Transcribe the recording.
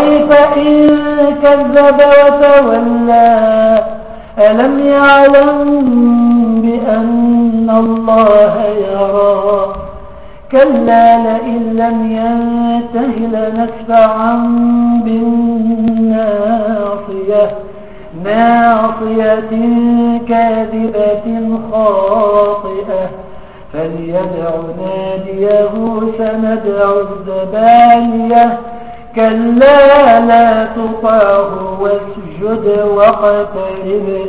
إن كذب وتولى؟ ألم يعلم بأن الله يرى؟ كلا لئن لم ينته لنسفعا بالناصية. ناصية كاذبة خاطئة. فليدع ناديه سندع الزبانية. كلا لا تطاه واسجد واقترب